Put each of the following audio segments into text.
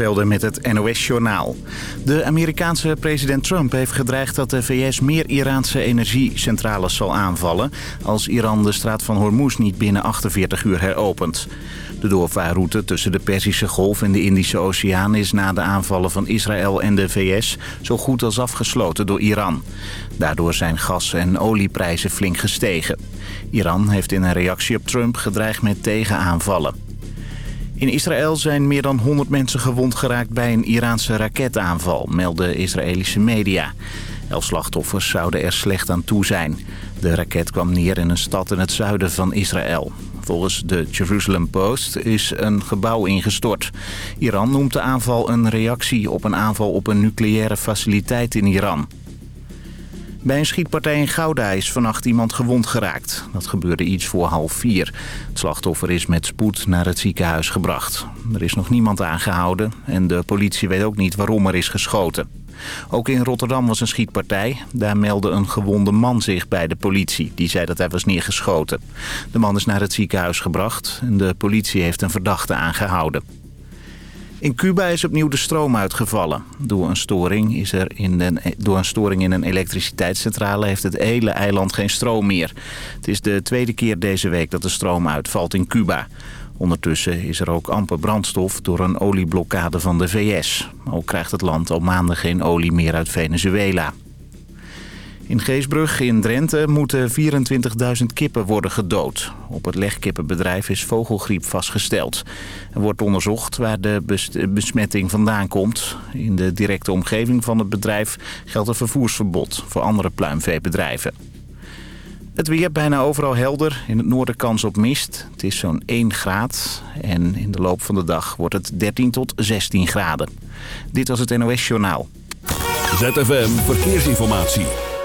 Velden met het NOS-journaal. De Amerikaanse president Trump heeft gedreigd dat de VS meer Iraanse energiecentrales zal aanvallen... als Iran de straat van Hormuz niet binnen 48 uur heropent. De doorvaarroute tussen de Perzische Golf en de Indische Oceaan... is na de aanvallen van Israël en de VS zo goed als afgesloten door Iran. Daardoor zijn gas- en olieprijzen flink gestegen. Iran heeft in een reactie op Trump gedreigd met tegenaanvallen. In Israël zijn meer dan 100 mensen gewond geraakt bij een Iraanse raketaanval, melden Israëlische media. Elf slachtoffers zouden er slecht aan toe zijn. De raket kwam neer in een stad in het zuiden van Israël. Volgens de Jerusalem Post is een gebouw ingestort. Iran noemt de aanval een reactie op een aanval op een nucleaire faciliteit in Iran. Bij een schietpartij in Gouda is vannacht iemand gewond geraakt. Dat gebeurde iets voor half vier. Het slachtoffer is met spoed naar het ziekenhuis gebracht. Er is nog niemand aangehouden en de politie weet ook niet waarom er is geschoten. Ook in Rotterdam was een schietpartij. Daar meldde een gewonde man zich bij de politie. Die zei dat hij was neergeschoten. De man is naar het ziekenhuis gebracht en de politie heeft een verdachte aangehouden. In Cuba is opnieuw de stroom uitgevallen. Door een storing, is er in door een storing in een elektriciteitscentrale heeft het hele eiland geen stroom meer. Het is de tweede keer deze week dat de stroom uitvalt in Cuba. Ondertussen is er ook amper brandstof door een olieblokkade van de VS. Ook krijgt het land al maanden geen olie meer uit Venezuela. In Geesbrug in Drenthe moeten 24.000 kippen worden gedood. Op het legkippenbedrijf is vogelgriep vastgesteld. Er wordt onderzocht waar de besmetting vandaan komt. In de directe omgeving van het bedrijf geldt een vervoersverbod voor andere pluimveebedrijven. Het weer bijna overal helder. In het noorden kans op mist. Het is zo'n 1 graad. En in de loop van de dag wordt het 13 tot 16 graden. Dit was het NOS Journaal. ZFM Verkeersinformatie.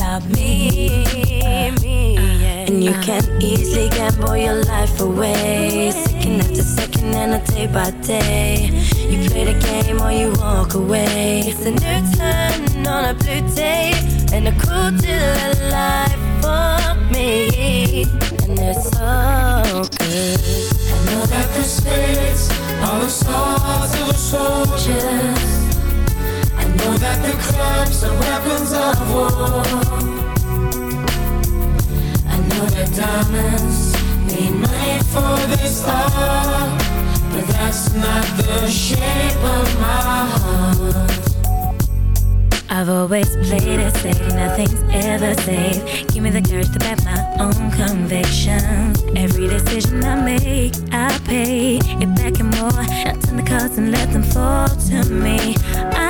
about me. me yeah. And you can easily gamble your life away, second after second and a day by day. You play the game or you walk away. It's a new turn on a blue day and a cool deal of life for me. And it's so good. I know that the spirits are the stars of the soldiers. I know that the clubs are weapons of war. I know that diamonds need money for this art. But that's not the shape of my heart I've always played it safe, nothing's ever safe. Give me the courage to back my own convictions. Every decision I make, I pay it back and more. Now turn the cards and let them fall to me. I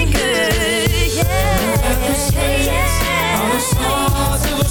good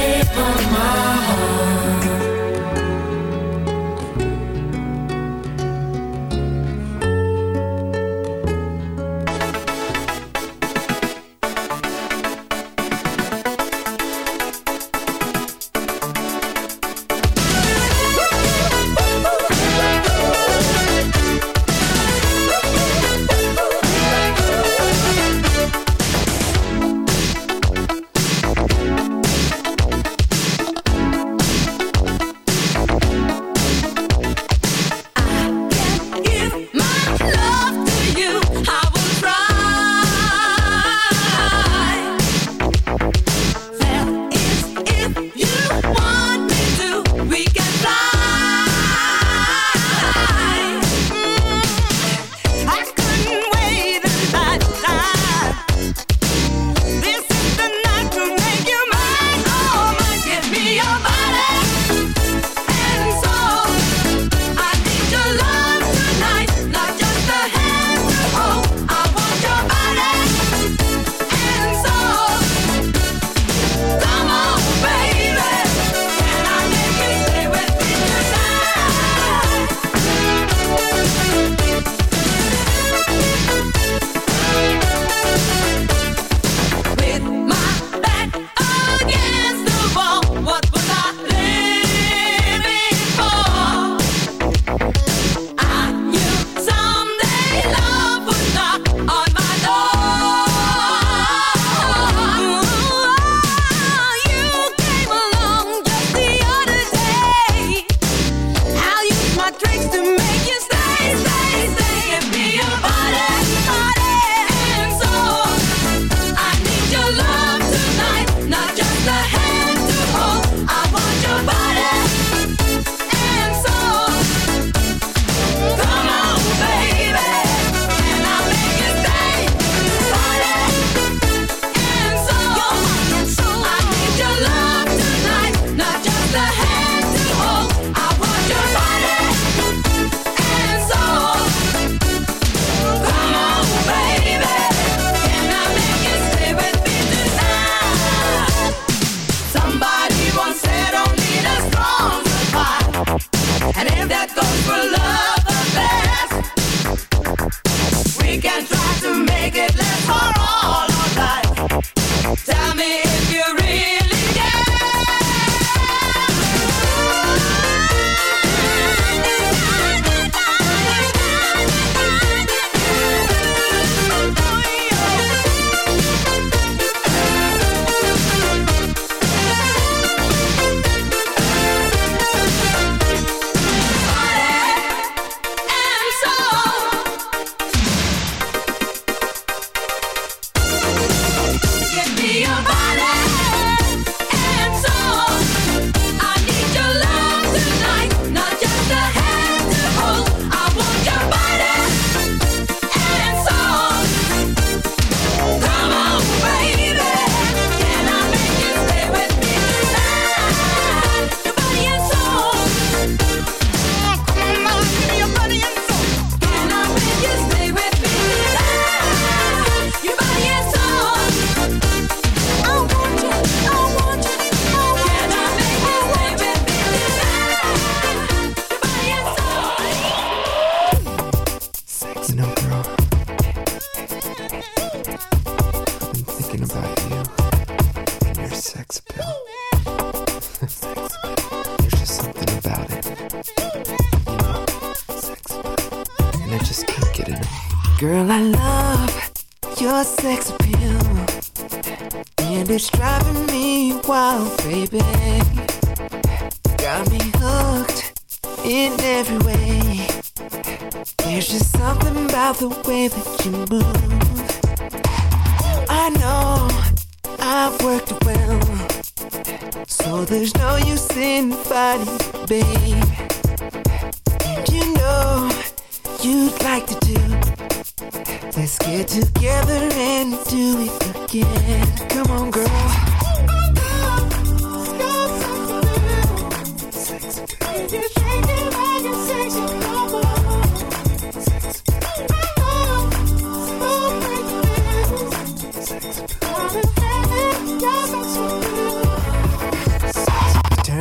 shape of my heart.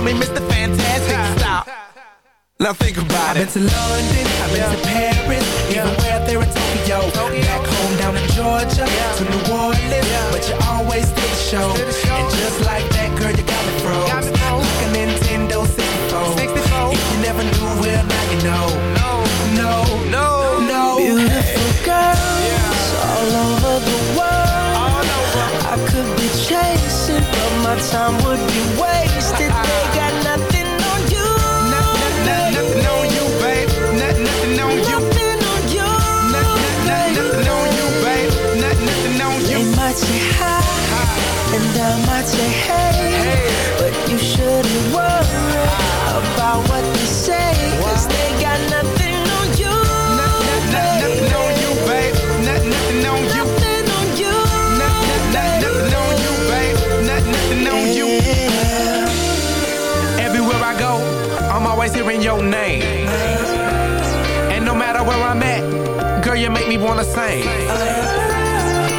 Call me Mr. Fantastic. Stop. Now think about it. I've been to London, I've been yeah. to Paris, yeah. even where there in Tokyo. Tokyo. Back home down in Georgia, yeah. to New Orleans, but you always did the show. And just like that, girl, you got me froze. Got me froze. Like a Nintendo 64. 64. If you never knew, well now you know. No, no, no, no. Beautiful girls all over the world. All over. I could be chasing, but my time would be wasted. Say hey, hey. but you shouldn't worry about what they say, cause they got nothing on you. Nothing, on you, babe. Nothing, nothing on you. Nothing on you. Nothing, on you, babe. Nothing, nothing on you. Everywhere I go, I'm always hearing your name. And no matter where I'm at, girl, you make me wanna sing.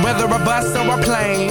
Whether a bus or a plane,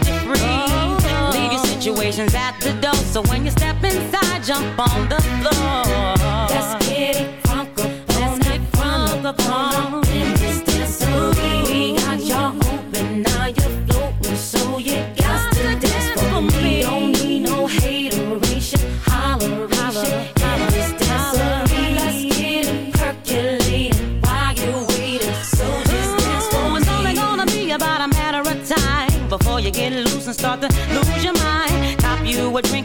got you free. Leave your situations at the door. So when you step inside, jump on the floor. Let's get it funky. Let's get funky.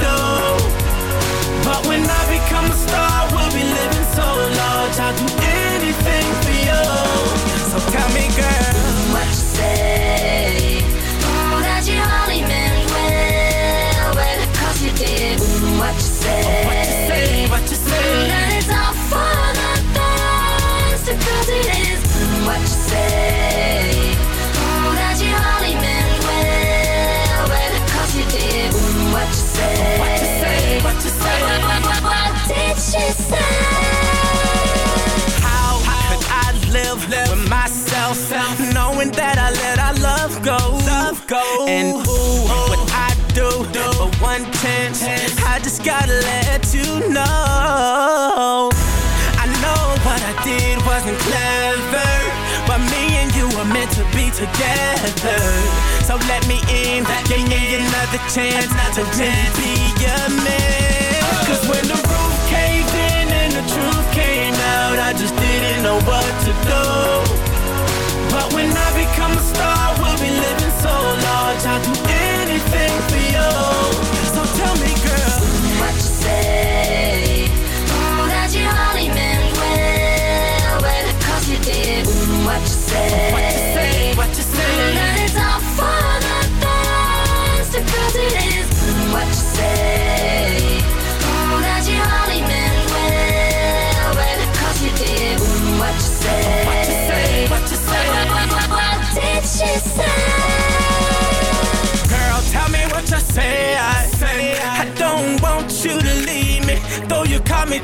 do. But when I become a star, we'll be living so large. I'll do anything for you. So tell me, girl, what you say. Oh, that you only meant well, cause you did. Mm, what you say. what knowing that I let our love go? Love go. And ooh, what I do for one chance, I just gotta let you know. I know what I did wasn't clever, but me and you were meant to be together. So let me in, give me another chance to really be your man. Cause when the roof came out, I just didn't know what to do. But when I become a star, we'll be living so large. I'll do anything for you. So tell me, girl, what you say. Oh, that you only meant well, well, you did. Mm, what you say,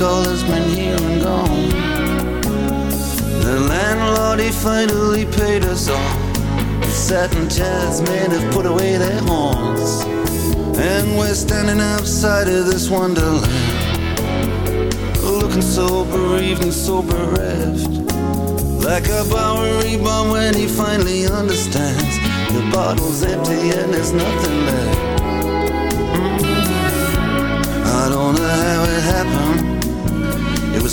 Has been here and gone. The landlord, he finally paid us all. The satin chairs men have put away their horns. And we're standing outside of this wonderland. Looking so bereaved and so bereft. Like a Bowery bum when he finally understands. The bottle's empty and there's nothing left. I don't know how it happened.